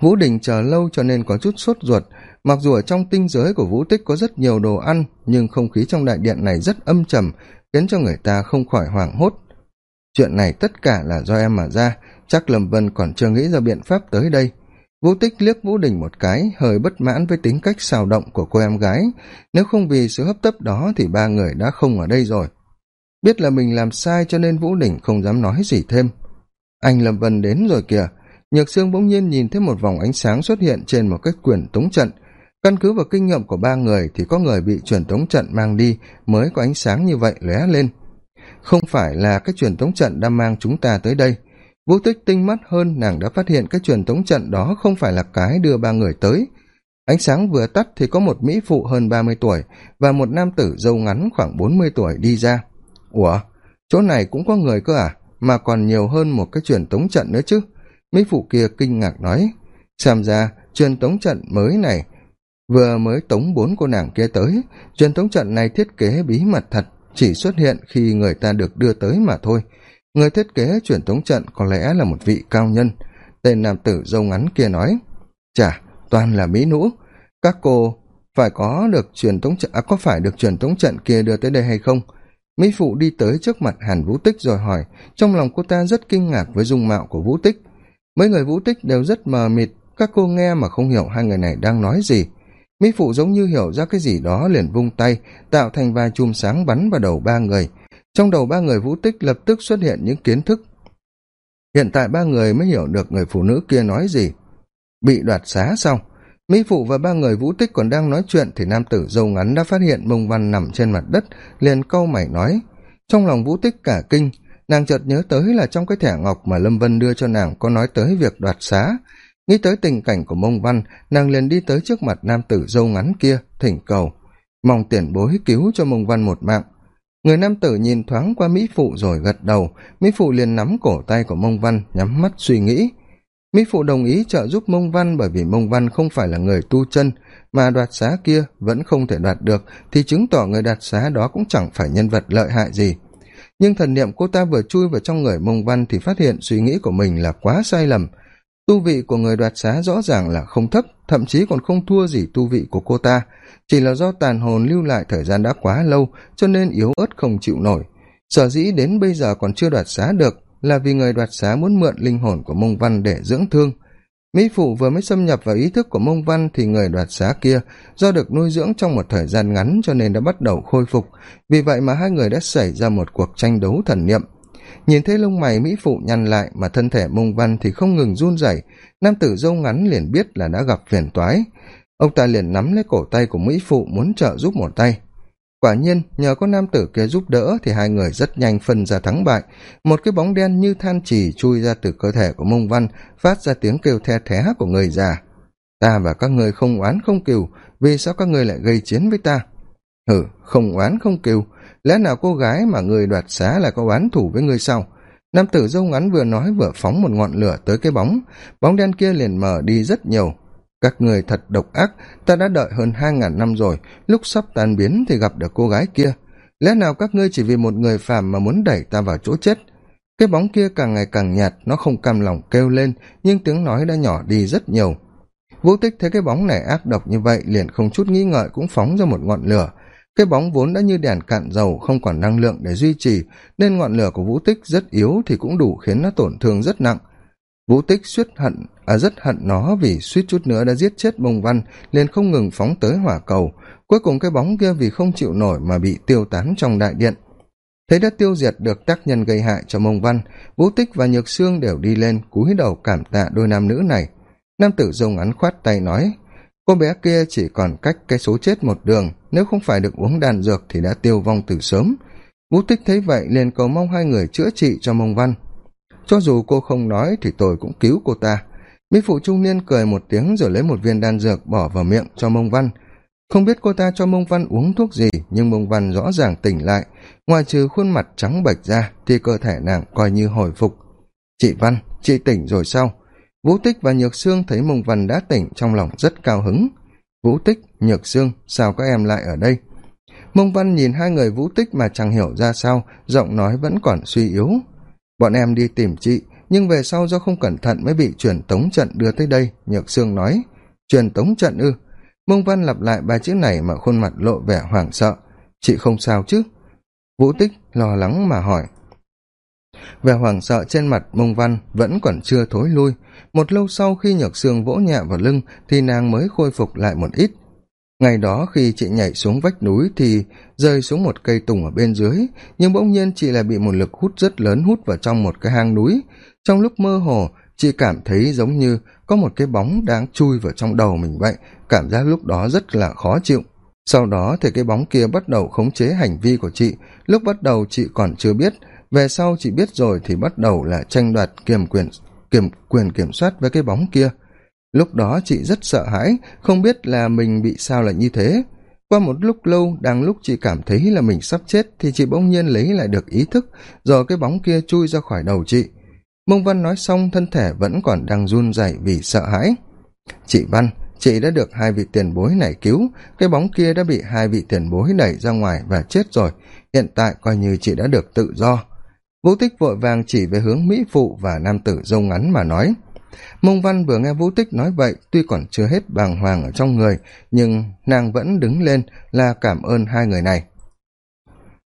Vũ đình chờ lâu cho nên có chút sốt ruột. Mặc dù ở trong tinh giới của vũ tích có rất nhiều đồ ăn, nhưng không khí trong đại điện này rất âm trầm, khiến cho người ta không khỏi hoảng hốt. Chuyện này tất cả là do em mà ra, chắc lâm vân còn chưa nghĩ ra biện pháp tới đây. Vũ tích liếc vũ đình một cái, hơi bất mãn với tính cách xào động của cô em gái. Nếu không vì sự hấp tấp đó thì ba người đã không ở đây rồi biết là mình làm sai cho nên vũ đỉnh không dám nói gì thêm. Anh lâm vân đến rồi kìa. Nhược sương bỗng nhiên nhìn thấy một vòng ánh sáng xuất hiện trên một cái quyển tống trận. Căn cứ vào kinh nghiệm của ba người thì có người bị truyền tống trận mang đi mới có ánh sáng như vậy lóe lên. Không phải là cái truyền tống trận đã mang chúng ta tới đây. Vũ tích tinh mắt hơn, nàng đã phát hiện cái truyền tống trận đó không phải là cái đưa ba người tới. Ánh sáng vừa tắt thì có một mỹ phụ hơn ba mươi tuổi và một nam tử dâu ngắn khoảng bốn mươi tuổi đi ra ủa? Chỗ này cũng có người cơ à? Mà còn nhiều hơn một cái truyền tống trận nữa chứ. Mỹ phụ kia kinh ngạc nói. Xem ra truyền tống trận mới này vừa mới tống bốn cô nàng kia tới. Truyền tống trận này thiết kế bí mật thật chỉ xuất hiện khi người ta được đưa tới mà thôi. Người thiết kế truyền tống trận có lẽ là một vị cao nhân. Tên nam tử dâu ngắn kia nói. Chả toàn là mỹ nữ. Các cô phải có được truyền tống trận à, có phải được truyền tống trận kia đưa tới đây hay không? Mỹ phụ đi tới trước mặt hàn vũ tích rồi hỏi, trong lòng cô ta rất kinh ngạc với dung mạo của vũ tích. Mấy người vũ tích đều rất mờ mịt, các cô nghe mà không hiểu hai người này đang nói gì. Mỹ phụ giống như hiểu ra cái gì đó liền vung tay, tạo thành vài chùm sáng bắn vào đầu ba người. Trong đầu ba người vũ tích lập tức xuất hiện những kiến thức. Hiện tại ba người mới hiểu được người phụ nữ kia nói gì. Bị đoạt xá xong mỹ phụ và ba người vũ tích còn đang nói chuyện thì nam tử dâu ngắn đã phát hiện mông văn nằm trên mặt đất, liền câu mày nói, trong lòng vũ tích cả kinh, nàng chợt nhớ tới là trong cái thẻ ngọc mà lâm vân đưa cho nàng có nói tới việc đoạt xá. Nghĩ tới tình cảnh của mông văn, nàng liền đi tới trước mặt nam tử dâu ngắn kia, thỉnh cầu, mong tiền bối cứu cho mông văn một mạng. Người nam tử nhìn thoáng qua mỹ phụ rồi gật đầu. Mỹ phụ liền nắm cổ tay của mông văn, nhắm mắt suy nghĩ mỹ phụ đồng ý trợ giúp mông văn bởi vì mông văn không phải là người tu chân, mà đoạt xá kia vẫn không thể đoạt được thì chứng tỏ người đoạt xá đó cũng chẳng phải nhân vật lợi hại gì. Nhưng thần niệm cô ta vừa chui vào trong người mông văn thì phát hiện suy nghĩ của mình là quá sai lầm. Tu vị của người đoạt xá rõ ràng là không thấp, thậm chí còn không thua gì tu vị của cô ta. Chỉ là do tàn hồn lưu lại thời gian đã quá lâu, cho nên yếu ớt không chịu nổi. Sở dĩ đến bây giờ còn chưa đoạt xá được là vì người đoạt xá muốn mượn linh hồn của mông văn để dưỡng thương. Mỹ phụ vừa mới xâm nhập vào ý thức của mông văn thì người đoạt xá kia do được nuôi dưỡng trong một thời gian ngắn cho nên đã bắt đầu khôi phục. Vì vậy mà hai người đã xảy ra một cuộc tranh đấu thần niệm. Nhìn thấy lông mày mỹ phụ nhăn lại mà thân thể mông văn thì không ngừng run rẩy, nam tử dâu ngắn liền biết là đã gặp phiền toái. Ông ta liền nắm lấy cổ tay của mỹ phụ muốn trợ giúp một tay quả nhiên, nhờ có nam tử kia giúp đỡ thì hai người rất nhanh phân ra thắng bại. Một cái bóng đen như than trì chui ra từ cơ thể của mông văn, phát ra tiếng kêu the thé của người già. Ta và các ngươi không oán không cừu vì sao các ngươi lại gây chiến với ta? Hử không oán không cừu lẽ nào cô gái mà người đoạt xá lại có oán thủ với ngươi sau nam tử dâu ngắn vừa nói vừa phóng một ngọn lửa tới cái bóng. Bóng đen kia liền mở đi rất nhiều các người thật độc ác, ta đã đợi hơn hai ngàn năm rồi, lúc sắp tan biến thì gặp được cô gái kia. Lẽ nào các ngươi chỉ vì một người phàm mà muốn đẩy ta vào chỗ chết? Cái bóng kia càng ngày càng nhạt, nó không cam lòng kêu lên, nhưng tiếng nói đã nhỏ đi rất nhiều. Vũ tích thấy cái bóng này ác độc như vậy, liền không chút nghĩ ngợi cũng phóng ra một ngọn lửa. Cái bóng vốn đã như đèn cạn dầu, không còn năng lượng để duy trì, nên ngọn lửa của vũ tích rất yếu thì cũng đủ khiến nó tổn thương rất nặng vũ tích suýt hận à rất hận nó vì suýt chút nữa đã giết chết bông văn, liền không ngừng phóng tới hỏa cầu. Cuối cùng cái bóng kia vì không chịu nổi mà bị tiêu tán trong đại điện. Thấy đã tiêu diệt được tác nhân gây hại cho mông văn, vũ tích và nhược sương đều đi lên, cúi đầu cảm tạ đôi nam nữ này. Nam tử dùng ngắn khoát tay nói, cô bé kia chỉ còn cách cái số chết một đường, nếu không phải được uống đàn dược thì đã tiêu vong từ sớm. Vũ tích thấy vậy liền cầu mong hai người chữa trị cho mông văn cho dù cô không nói thì tôi cũng cứu cô ta. Mỹ phụ trung niên cười một tiếng rồi lấy một viên đan dược bỏ vào miệng cho mông văn. Không biết cô ta cho mông văn uống thuốc gì, nhưng mông văn rõ ràng tỉnh lại. Ngoài trừ khuôn mặt trắng bệch ra thì cơ thể nàng coi như hồi phục. Chị văn, chị tỉnh rồi sao? Vũ tích và nhược sương thấy mông văn đã tỉnh trong lòng rất cao hứng. Vũ tích, nhược sương, sao các em lại ở đây? Mông văn nhìn hai người vũ tích mà chẳng hiểu ra sao, giọng nói vẫn còn suy yếu bọn em đi tìm chị, nhưng về sau do không cẩn thận mới bị truyền tống trận đưa tới đây, nhược sương nói. Truyền tống trận ư? Mông văn lặp lại ba chữ này mà khuôn mặt lộ vẻ hoảng sợ. Chị không sao chứ? Vũ tích lo lắng mà hỏi. Vẻ hoảng sợ trên mặt mông văn vẫn còn chưa thối lui. Một lâu sau khi nhược sương vỗ nhẹ vào lưng thì nàng mới khôi phục lại một ít ngày đó khi chị nhảy xuống vách núi thì rơi xuống một cây tùng ở bên dưới, nhưng bỗng nhiên chị lại bị một lực hút rất lớn hút vào trong một cái hang núi. Trong lúc mơ hồ, chị cảm thấy giống như có một cái bóng đang chui vào trong đầu mình vậy, cảm giác lúc đó rất là khó chịu. Sau đó thì cái bóng kia bắt đầu khống chế hành vi của chị. Lúc bắt đầu chị còn chưa biết, về sau chị biết rồi thì bắt đầu là tranh đoạt kiểm quyền kiểm quyền kiểm soát với cái bóng kia lúc đó chị rất sợ hãi, không biết là mình bị sao lại như thế. Qua một lúc lâu, đang lúc chị cảm thấy là mình sắp chết, thì chị bỗng nhiên lấy lại được ý thức rồi cái bóng kia chui ra khỏi đầu chị. Mông văn nói xong, thân thể vẫn còn đang run rẩy vì sợ hãi. Chị văn, chị đã được hai vị tiền bối này cứu. Cái bóng kia đã bị hai vị tiền bối đẩy ra ngoài và chết rồi. Hiện tại coi như chị đã được tự do. Vũ tích vội vàng chỉ về hướng mỹ phụ và nam tử dâu ngắn mà nói mông văn vừa nghe vũ tích nói vậy, tuy còn chưa hết bàng hoàng ở trong người, nhưng nàng vẫn đứng lên là cảm ơn hai người này.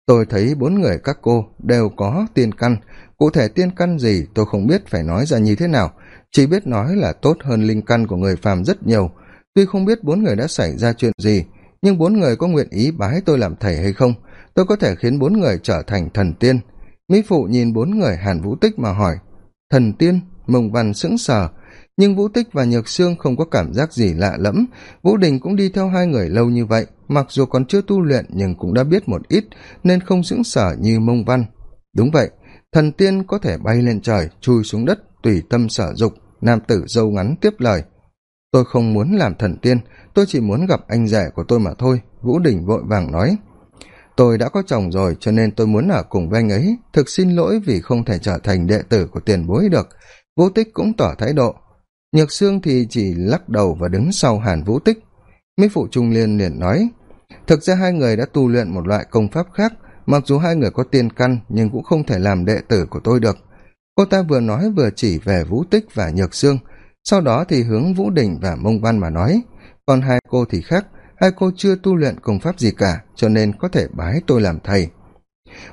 Tôi thấy bốn người các cô đều có tiên căn. Cụ thể tiên căn gì tôi không biết phải nói ra như thế nào. Chỉ biết nói là tốt hơn linh căn của người phàm rất nhiều. Tuy không biết bốn người đã xảy ra chuyện gì, nhưng bốn người có nguyện ý bái tôi làm thầy hay không, tôi có thể khiến bốn người trở thành thần tiên. Mỹ phụ nhìn bốn người hàn vũ tích mà hỏi, thần tiên? Mông văn sững sờ, nhưng vũ tích và nhược sương không có cảm giác gì lạ lẫm. Vũ đình cũng đi theo hai người lâu như vậy, mặc dù còn chưa tu luyện nhưng cũng đã biết một ít, nên không sững sờ như mông văn. Đúng vậy, thần tiên có thể bay lên trời, chui xuống đất, tùy tâm sở dục, nam tử dâu ngắn tiếp lời. Tôi không muốn làm thần tiên, tôi chỉ muốn gặp anh rể của tôi mà thôi, vũ đình vội vàng nói. Tôi đã có chồng rồi, cho nên tôi muốn ở cùng với anh ấy, thực xin lỗi vì không thể trở thành đệ tử của tiền bối được vũ tích cũng tỏ thái độ. Nhược sương thì chỉ lắc đầu và đứng sau hàn vũ tích. Mỹ phụ trung liên liền nói, thực ra hai người đã tu luyện một loại công pháp khác, mặc dù hai người có tiên căn nhưng cũng không thể làm đệ tử của tôi được. Cô ta vừa nói vừa chỉ về vũ tích và nhược sương, sau đó thì hướng vũ đình và mông văn mà nói, còn hai cô thì khác, hai cô chưa tu luyện công pháp gì cả, cho nên có thể bái tôi làm thầy.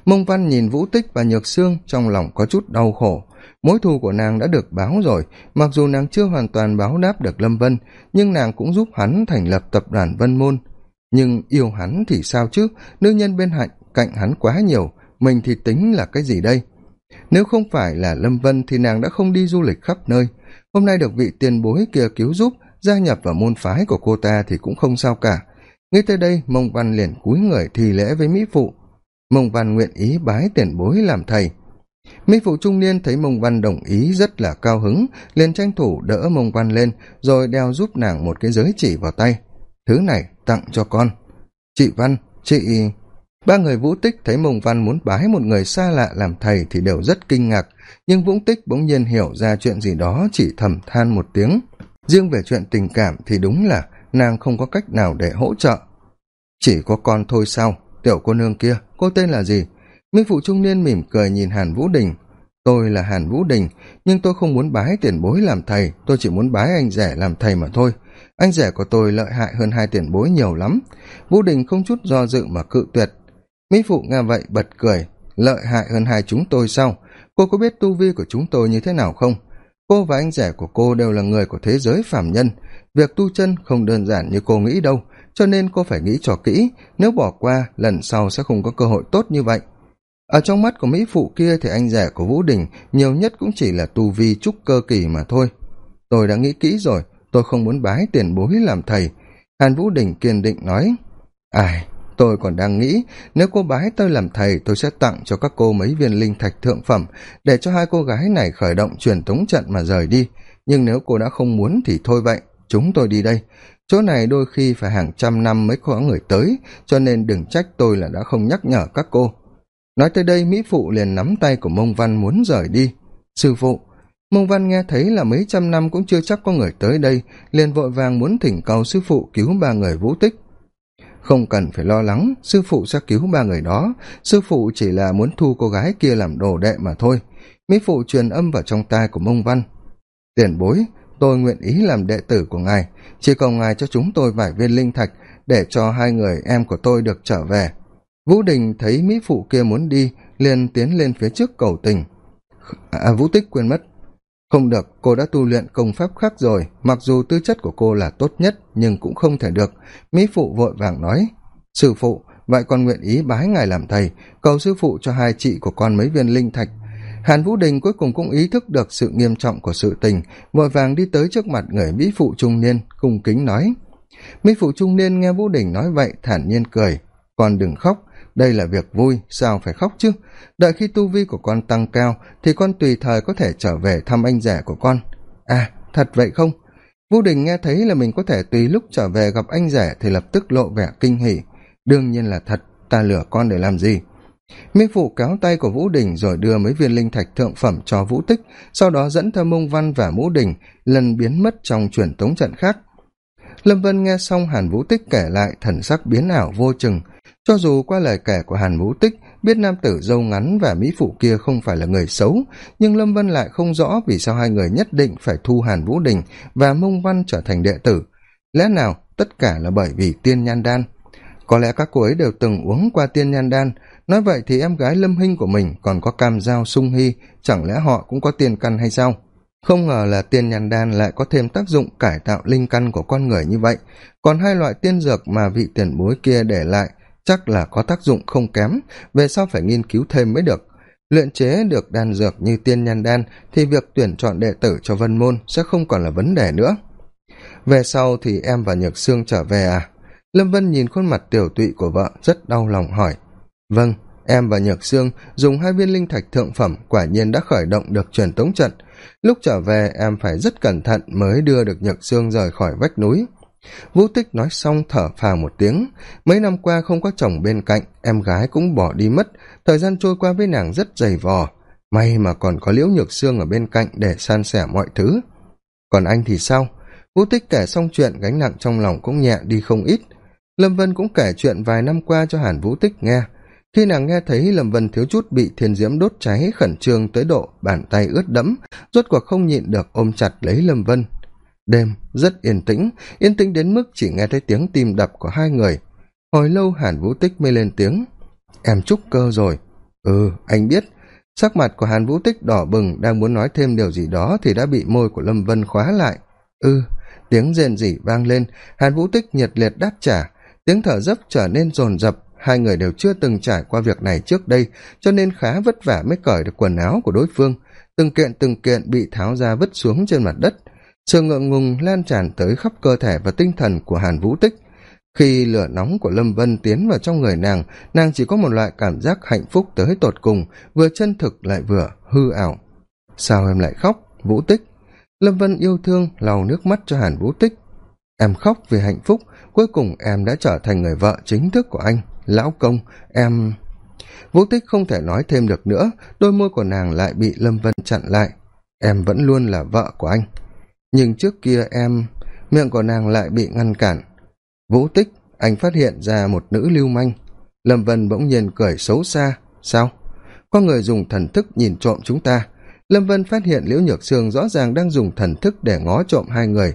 Mông văn nhìn vũ tích và nhược sương trong lòng có chút đau khổ mối thù của nàng đã được báo rồi, mặc dù nàng chưa hoàn toàn báo đáp được lâm vân, nhưng nàng cũng giúp hắn thành lập tập đoàn vân môn. Nhưng yêu hắn thì sao chứ? Nữ nhân bên hạnh cạnh hắn quá nhiều, mình thì tính là cái gì đây? Nếu không phải là lâm vân thì nàng đã không đi du lịch khắp nơi. Hôm nay được vị tiền bối kia cứu giúp, gia nhập vào môn phái của cô ta thì cũng không sao cả. Nghĩ tới đây, mông văn liền cúi người thì lễ với mỹ phụ. Mông văn nguyện ý bái tiền bối làm thầy mỹ phụ trung niên thấy mông văn đồng ý rất là cao hứng, liền tranh thủ đỡ mông văn lên, rồi đeo giúp nàng một cái giới chỉ vào tay. Thứ này tặng cho con. Chị văn, chị ba người vũ tích thấy mông văn muốn bái một người xa lạ làm thầy thì đều rất kinh ngạc, nhưng vũ tích bỗng nhiên hiểu ra chuyện gì đó, chỉ thầm than một tiếng. Riêng về chuyện tình cảm thì đúng là nàng không có cách nào để hỗ trợ. Chỉ có con thôi sao? Tiểu cô nương kia, cô tên là gì? Minh phụ trung niên mỉm cười nhìn hàn vũ đình. Tôi là hàn vũ đình, nhưng tôi không muốn bái tiền bối làm thầy, tôi chỉ muốn bái anh rẻ làm thầy mà thôi. Anh rẻ của tôi lợi hại hơn hai tiền bối nhiều lắm. Vũ đình không chút do dự mà cự tuyệt. Mỹ phụ nghe vậy bật cười. Lợi hại hơn hai chúng tôi sao? Cô có biết tu vi của chúng tôi như thế nào không? Cô và anh rẻ của cô đều là người của thế giới phạm nhân. Việc tu chân không đơn giản như cô nghĩ đâu, cho nên cô phải nghĩ cho kỹ. Nếu bỏ qua, lần sau sẽ không có cơ hội tốt như vậy ở trong mắt của mỹ phụ kia thì anh rể của vũ đình nhiều nhất cũng chỉ là tu vi trúc cơ kỳ mà thôi. Tôi đã nghĩ kỹ rồi, tôi không muốn bái tiền bối làm thầy. Hàn vũ đình kiên định nói, ai, tôi còn đang nghĩ, nếu cô bái tôi làm thầy, tôi sẽ tặng cho các cô mấy viên linh thạch thượng phẩm, để cho hai cô gái này khởi động truyền tống trận mà rời đi. Nhưng nếu cô đã không muốn thì thôi vậy, chúng tôi đi đây. Chỗ này đôi khi phải hàng trăm năm mới có người tới, cho nên đừng trách tôi là đã không nhắc nhở các cô nói tới đây, mỹ phụ liền nắm tay của mông văn muốn rời đi. Sư phụ, mông văn nghe thấy là mấy trăm năm cũng chưa chắc có người tới đây, liền vội vàng muốn thỉnh cầu sư phụ cứu ba người vũ tích. Không cần phải lo lắng, sư phụ sẽ cứu ba người đó. Sư phụ chỉ là muốn thu cô gái kia làm đồ đệ mà thôi. Mỹ phụ truyền âm vào trong tai của mông văn. Tiền bối, tôi nguyện ý làm đệ tử của ngài. Chỉ cầu ngài cho chúng tôi vài viên linh thạch để cho hai người em của tôi được trở về vũ đình thấy mỹ phụ kia muốn đi, liền tiến lên phía trước cầu tình. À vũ tích quên mất. Không được, cô đã tu luyện công pháp khác rồi. Mặc dù tư chất của cô là tốt nhất, nhưng cũng không thể được. Mỹ phụ vội vàng nói, sư phụ, vậy con nguyện ý bái ngài làm thầy. Cầu sư phụ cho hai chị của con mấy viên linh thạch. Hàn vũ đình cuối cùng cũng ý thức được sự nghiêm trọng của sự tình, vội vàng đi tới trước mặt người mỹ phụ trung niên, cung kính nói. Mỹ phụ trung niên nghe vũ đình nói vậy, thản nhiên cười. Còn đừng khóc đây là việc vui, sao phải khóc chứ? Đợi khi tu vi của con tăng cao, thì con tùy thời có thể trở về thăm anh rể của con. À thật vậy không? Vũ đình nghe thấy là mình có thể tùy lúc trở về gặp anh rể thì lập tức lộ vẻ kinh hỉ. Đương nhiên là thật, ta lừa con để làm gì? Mỹ phụ kéo tay của vũ đình rồi đưa mấy viên linh thạch thượng phẩm cho vũ tích, sau đó dẫn theo mông văn và mũ đình, lần biến mất trong truyền tống trận khác. Lâm vân nghe xong hàn vũ tích kể lại thần sắc biến ảo vô chừng cho dù qua lời kể của hàn vũ tích, biết nam tử dâu ngắn và mỹ phụ kia không phải là người xấu, nhưng lâm vân lại không rõ vì sao hai người nhất định phải thu hàn vũ đình và mông văn trở thành đệ tử. Lẽ nào tất cả là bởi vì tiên nhan đan? Có lẽ các cô ấy đều từng uống qua tiên nhan đan. Nói vậy thì em gái lâm hinh của mình còn có cam giao sung hy, chẳng lẽ họ cũng có tiền căn hay sao? Không ngờ là tiên nhan đan lại có thêm tác dụng cải tạo linh căn của con người như vậy. Còn hai loại tiên dược mà vị tiền bối kia để lại chắc là có tác dụng không kém, về sau phải nghiên cứu thêm mới được. Luyện chế được đan dược như tiên nhan đan thì việc tuyển chọn đệ tử cho vân môn sẽ không còn là vấn đề nữa. Về sau thì em và nhược sương trở về à? Lâm vân nhìn khuôn mặt tiểu tụy của vợ, rất đau lòng hỏi. Vâng em và nhược sương dùng hai viên linh thạch thượng phẩm quả nhiên đã khởi động được truyền tống trận. Lúc trở về, em phải rất cẩn thận mới đưa được nhược sương rời khỏi vách núi vũ tích nói xong thở phào một tiếng. Mấy năm qua không có chồng bên cạnh, em gái cũng bỏ đi mất. Thời gian trôi qua với nàng rất dày vò. May mà còn có liễu nhược xương ở bên cạnh để san sẻ mọi thứ. Còn anh thì sao? Vũ tích kể xong chuyện gánh nặng trong lòng cũng nhẹ đi không ít. Lâm vân cũng kể chuyện vài năm qua cho hàn vũ tích nghe. Khi nàng nghe thấy lâm vân thiếu chút bị thiên diễm đốt cháy khẩn trương tới độ bàn tay ướt đẫm, rốt cuộc không nhịn được ôm chặt lấy lâm vân đêm rất yên tĩnh yên tĩnh đến mức chỉ nghe thấy tiếng tim đập của hai người. Hồi lâu hàn vũ tích mới lên tiếng. Em trúc cơ rồi. Ừ anh biết. Sắc mặt của hàn vũ tích đỏ bừng đang muốn nói thêm điều gì đó thì đã bị môi của lâm vân khóa lại. Ừ, tiếng rền rỉ vang lên. Hàn vũ tích nhiệt liệt đáp trả. Tiếng thở dấp trở nên rồn rập hai người đều chưa từng trải qua việc này trước đây cho nên khá vất vả mới cởi được quần áo của đối phương. Từng kiện từng kiện bị tháo ra vứt xuống trên mặt đất sự ngượng ngùng lan tràn tới khắp cơ thể và tinh thần của hàn vũ tích. Khi lửa nóng của lâm vân tiến vào trong người nàng nàng chỉ có một loại cảm giác hạnh phúc tới tột cùng, vừa chân thực lại vừa hư ảo. Sao em lại khóc, vũ tích? Lâm vân yêu thương lau nước mắt cho hàn vũ tích. Em khóc vì hạnh phúc, cuối cùng em đã trở thành người vợ chính thức của anh. Lão công, em vũ tích không thể nói thêm được nữa, đôi môi của nàng lại bị lâm vân chặn lại. Em vẫn luôn là vợ của anh nhưng trước kia em, miệng của nàng lại bị ngăn cản. Vũ tích, anh phát hiện ra một nữ lưu manh. Lâm vân bỗng nhiên cười xấu xa. Sao? Có người dùng thần thức nhìn trộm chúng ta. Lâm vân phát hiện liễu nhược sương rõ ràng đang dùng thần thức để ngó trộm hai người.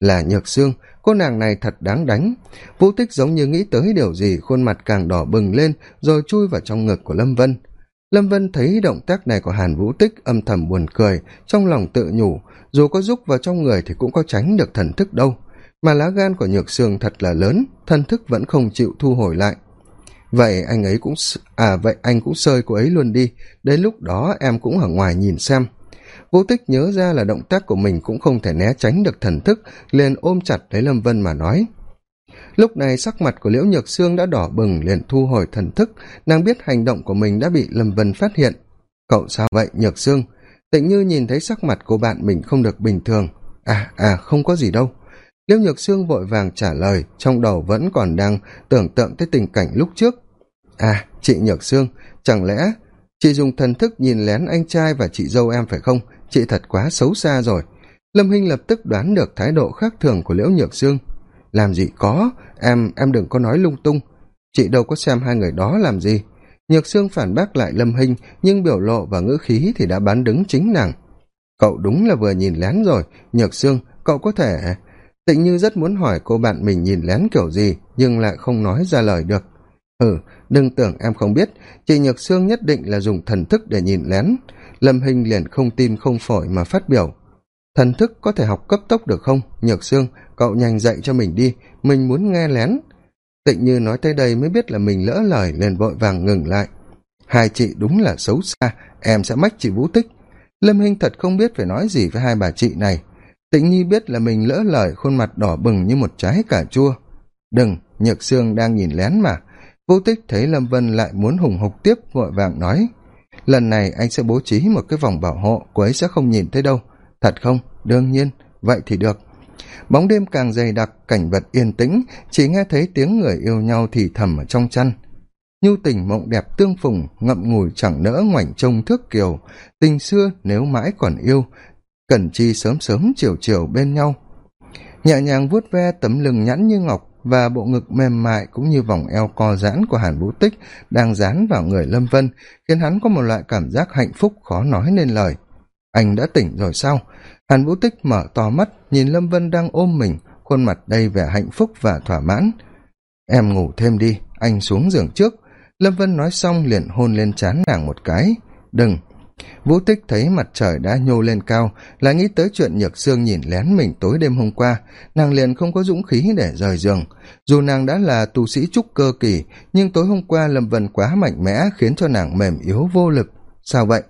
Là nhược sương, cô nàng này thật đáng đánh. Vũ tích giống như nghĩ tới điều gì, khuôn mặt càng đỏ bừng lên, rồi chui vào trong ngực của lâm vân. Lâm vân thấy động tác này của hàn vũ tích âm thầm buồn cười, trong lòng tự nhủ dù có giúp vào trong người thì cũng có tránh được thần thức đâu. Mà lá gan của nhược sương thật là lớn, thần thức vẫn không chịu thu hồi lại. Vậy anh ấy cũng à vậy anh cũng sơi cô ấy luôn đi. Đến lúc đó em cũng ở ngoài nhìn xem. Vô tích nhớ ra là động tác của mình cũng không thể né tránh được thần thức, liền ôm chặt lấy lâm vân mà nói. Lúc này sắc mặt của liễu nhược sương đã đỏ bừng, liền thu hồi thần thức. Nàng biết hành động của mình đã bị lâm vân phát hiện. Cậu sao vậy, nhược sương? Tịnh như nhìn thấy sắc mặt của bạn mình không được bình thường. À à không có gì đâu. Liễu nhược sương vội vàng trả lời, trong đầu vẫn còn đang tưởng tượng tới tình cảnh lúc trước. À chị nhược sương, chẳng lẽ chị dùng thần thức nhìn lén anh trai và chị dâu em phải không? Chị thật quá xấu xa rồi. Lâm hinh lập tức đoán được thái độ khác thường của liễu nhược sương. Làm gì có, em em đừng có nói lung tung. Chị đâu có xem hai người đó làm gì nhược sương phản bác lại lâm hinh, nhưng biểu lộ và ngữ khí thì đã bán đứng chính nàng. Cậu đúng là vừa nhìn lén rồi, nhược sương, cậu có thể tịnh như rất muốn hỏi cô bạn mình nhìn lén kiểu gì, nhưng lại không nói ra lời được. Ừ đừng tưởng em không biết, chị nhược sương nhất định là dùng thần thức để nhìn lén. Lâm Hinh liền không tin không phổi mà phát biểu. Thần thức có thể học cấp tốc được không? Nhược sương, cậu nhanh dậy cho mình đi, mình muốn nghe lén tịnh như nói tới đây mới biết là mình lỡ lời liền vội vàng ngừng lại. Hai chị đúng là xấu xa, em sẽ mách chị vũ tích. Lâm hinh thật không biết phải nói gì với hai bà chị này. Tịnh nhi biết là mình lỡ lời, khuôn mặt đỏ bừng như một trái cà chua. Đừng, nhược sương đang nhìn lén mà. Vũ tích thấy lâm vân lại muốn hùng hục tiếp, vội vàng nói, lần này anh sẽ bố trí một cái vòng bảo hộ, cô ấy sẽ không nhìn thấy đâu. Thật không? Đương nhiên. Vậy thì được bóng đêm càng dày đặc, cảnh vật yên tĩnh, chỉ nghe thấy tiếng người yêu nhau thì thầm ở trong chăn. Nhu tình mộng đẹp tương phùng, ngậm ngùi chẳng nỡ ngoảnh trông thước kiều. Tình xưa nếu mãi còn yêu, cần chi sớm sớm chiều chiều bên nhau. Nhẹ nhàng vuốt ve tấm lưng nhẵn như ngọc và bộ ngực mềm mại cũng như vòng eo co giãn của hàn vũ tích đang dán vào người lâm vân, khiến hắn có một loại cảm giác hạnh phúc khó nói nên lời anh đã tỉnh rồi sao? Hàn vũ tích mở to mắt, nhìn lâm vân đang ôm mình, khuôn mặt đầy vẻ hạnh phúc và thỏa mãn. Em ngủ thêm đi, anh xuống giường trước. Lâm vân nói xong liền hôn lên trán nàng một cái. Đừng. Vũ tích thấy mặt trời đã nhô lên cao, lại nghĩ tới chuyện nhược sương nhìn lén mình tối đêm hôm qua. Nàng liền không có dũng khí để rời giường. Dù nàng đã là tu sĩ trúc cơ kỳ, nhưng tối hôm qua lâm vân quá mạnh mẽ khiến cho nàng mềm yếu vô lực. Sao vậy?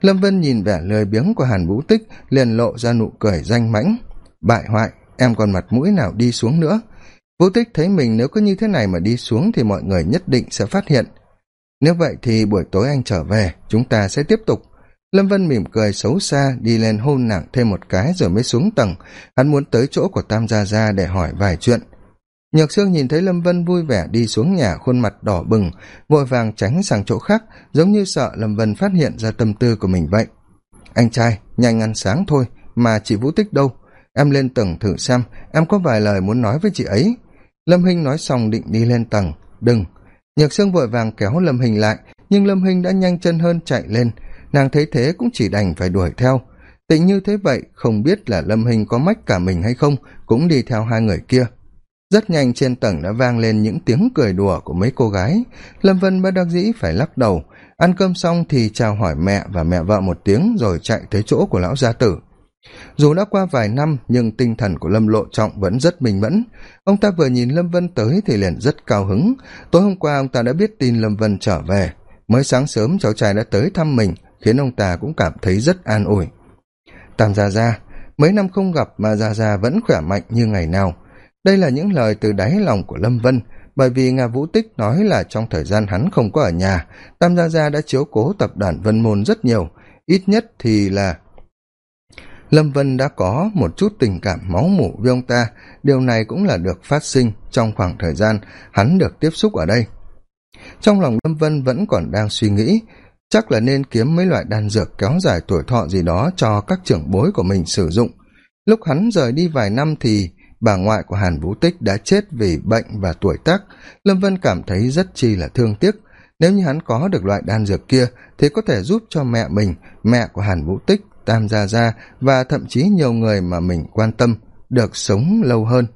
Lâm vân nhìn vẻ lười biếng của hàn vũ tích, liền lộ ra nụ cười danh mãnh. Bại hoại, em còn mặt mũi nào đi xuống nữa? Vũ tích thấy mình nếu cứ như thế này mà đi xuống thì mọi người nhất định sẽ phát hiện. Nếu vậy thì buổi tối anh trở về, chúng ta sẽ tiếp tục. Lâm vân mỉm cười xấu xa, đi lên hôn nàng thêm một cái rồi mới xuống tầng. Hắn muốn tới chỗ của tam gia gia để hỏi vài chuyện nhược sương nhìn thấy lâm vân vui vẻ đi xuống nhà khuôn mặt đỏ bừng, vội vàng tránh sang chỗ khác, giống như sợ lâm vân phát hiện ra tâm tư của mình vậy. Anh trai, nhanh ăn sáng thôi, mà chị vũ tích đâu? Em lên tầng thử xem, em có vài lời muốn nói với chị ấy. Lâm hinh nói xong định đi lên tầng. Đừng. Nhược sương vội vàng kéo lâm hình lại, nhưng lâm Hinh đã nhanh chân hơn chạy lên. Nàng thấy thế cũng chỉ đành phải đuổi theo. Tịnh như thế vậy, không biết là lâm hình có mách cả mình hay không, cũng đi theo hai người kia rất nhanh trên tầng đã vang lên những tiếng cười đùa của mấy cô gái. Lâm vân bất đắc dĩ phải lắc đầu. Ăn cơm xong thì chào hỏi mẹ và mẹ vợ một tiếng rồi chạy tới chỗ của lão gia tử. Dù đã qua vài năm, nhưng tinh thần của lâm lộ trọng vẫn rất minh mẫn. Ông ta vừa nhìn lâm vân tới thì liền rất cao hứng. Tối hôm qua, ông ta đã biết tin lâm vân trở về. Mới sáng sớm, cháu trai đã tới thăm mình, khiến ông ta cũng cảm thấy rất an ủi. Tam gia gia, mấy năm không gặp mà gia gia vẫn khỏe mạnh như ngày nào đây là những lời từ đáy lòng của lâm vân, bởi vì ngà vũ tích nói là trong thời gian hắn không có ở nhà, tam gia gia đã chiếu cố tập đoàn vân môn rất nhiều, ít nhất thì là lâm vân đã có một chút tình cảm máu mủ với ông ta. Điều này cũng là được phát sinh trong khoảng thời gian hắn được tiếp xúc ở đây. Trong lòng lâm vân vẫn còn đang suy nghĩ, chắc là nên kiếm mấy loại đan dược kéo dài tuổi thọ gì đó cho các trưởng bối của mình sử dụng. Lúc hắn rời đi vài năm thì bà ngoại của hàn vũ tích đã chết vì bệnh và tuổi tác. Lâm vân cảm thấy rất chi là thương tiếc. Nếu như hắn có được loại đan dược kia, thì có thể giúp cho mẹ mình, mẹ của hàn vũ tích, tam gia gia và thậm chí nhiều người mà mình quan tâm được sống lâu hơn.